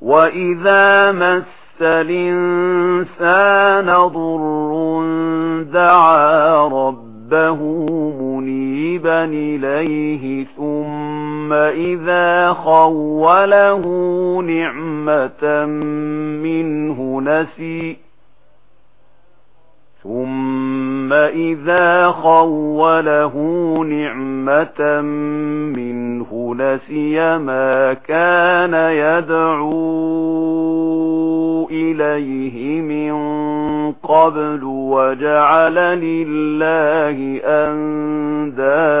وَإِذَا مَسَّ الْإِنسَانَ ضُرٌّ دَعَا رَبَّهُ مُنِيبًا إِلَيْهِ ثُمَّ إِذَا خَوَّلَهُ نِعْمَةً مِنْهُ نَسِيَ ثُمَّ إِذَا خَوَّلَهُ نِعْمَةً مِّنْهُ نَسِيَ مَا كَانَ يَدْعُو إِلَيْهِ مِن قَبْلُ وَجَعَلَ لِلَّهِ أَندَادًا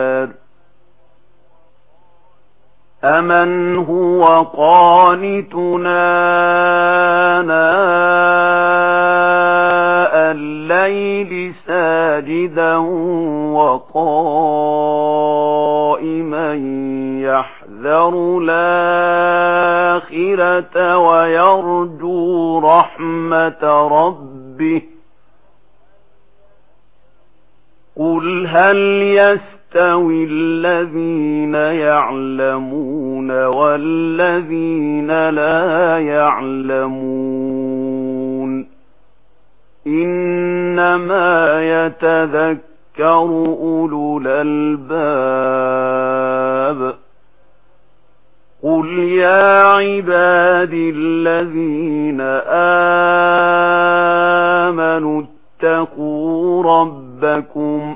أمن هو قانتنا ناء الليل ساجدا وقائما يحذر الآخرة ويرجو رحمة ربه قل هل يستطيع يَسْتَوِي الَّذِينَ يَعْلَمُونَ وَالَّذِينَ لَا يَعْلَمُونَ إِنَّمَا يَتَذَكَّرُ أُولُو الْأَلْبَابِ قُلْ يَا عِبَادِي الَّذِينَ آمَنُوا اتَّقُوا رَبَّكُمْ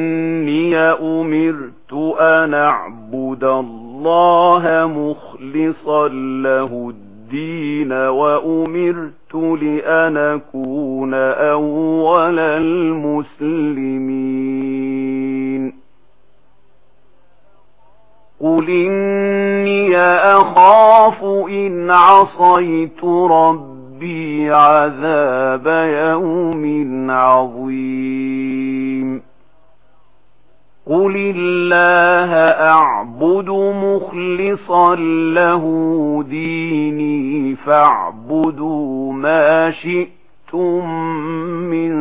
أمرت أن أعبد الله مخلصا له الدين وأمرت لأن أكون أولى المسلمين. قل إني أخاف إن عصيت ربي عذاب يوم عظيم. قل الله أعبد مخلصا له ديني فاعبدوا ما شئتم من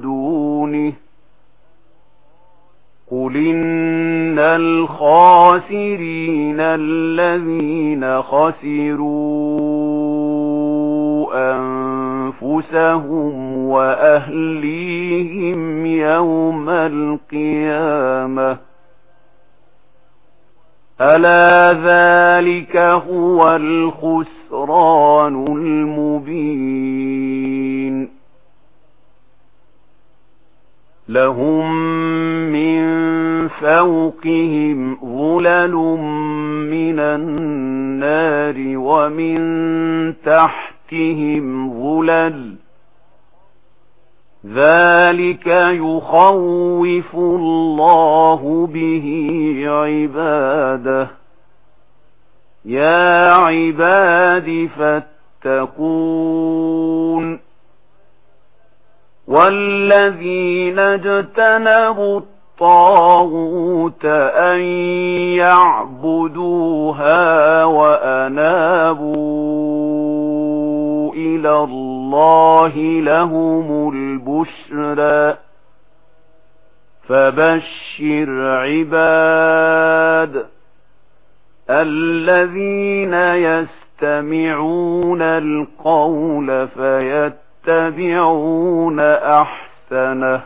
دونه قل إن الخاسرين الذين خسرون أنفسهم وأهليهم يوم القيامة. ألا ذلك هو الخسران المبين. لهم من فوقهم ظلل من النار ومن تحت تحتهم ظلل ذلك يخوف الله به عباده يا عباد فاتقون والذين اجتنبوا الطاغوت أن يعبدوها وأنابون إلى الله لهم البشرى. فبشر عباد الذين يستمعون القول فيتبعون أحسنه.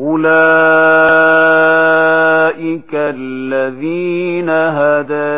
أولئك الذين هدى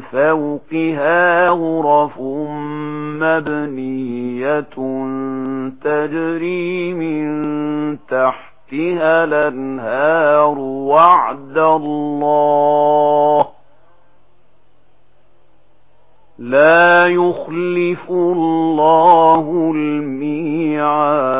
فوقها غرف مبنية تجري من تحتها الانهار وعد الله لا يخلف الله الميعاد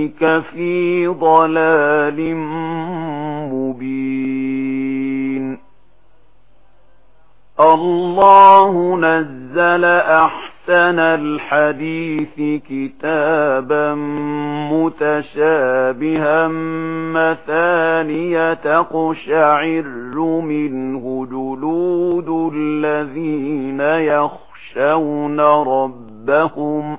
أولئك في ضلال مبين. الله نزل أحسن الحديث كتابا متشابها مثانية تقشعر منه جلود الذين يخشون ربهم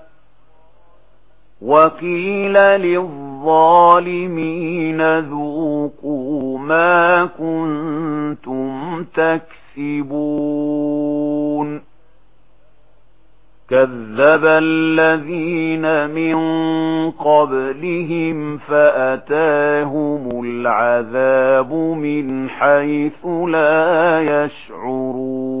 وَقِيلَ لِلظَّالِمِينَ ذُوقُوا مَا كُنتُمْ تَكْسِبُونَ كَذَّبَ الَّذِينَ مِن قَبْلِهِمْ فَأَتَاهُمُ الْعَذَابُ مِنْ حَيْثُ لَا يَشْعُرُونَ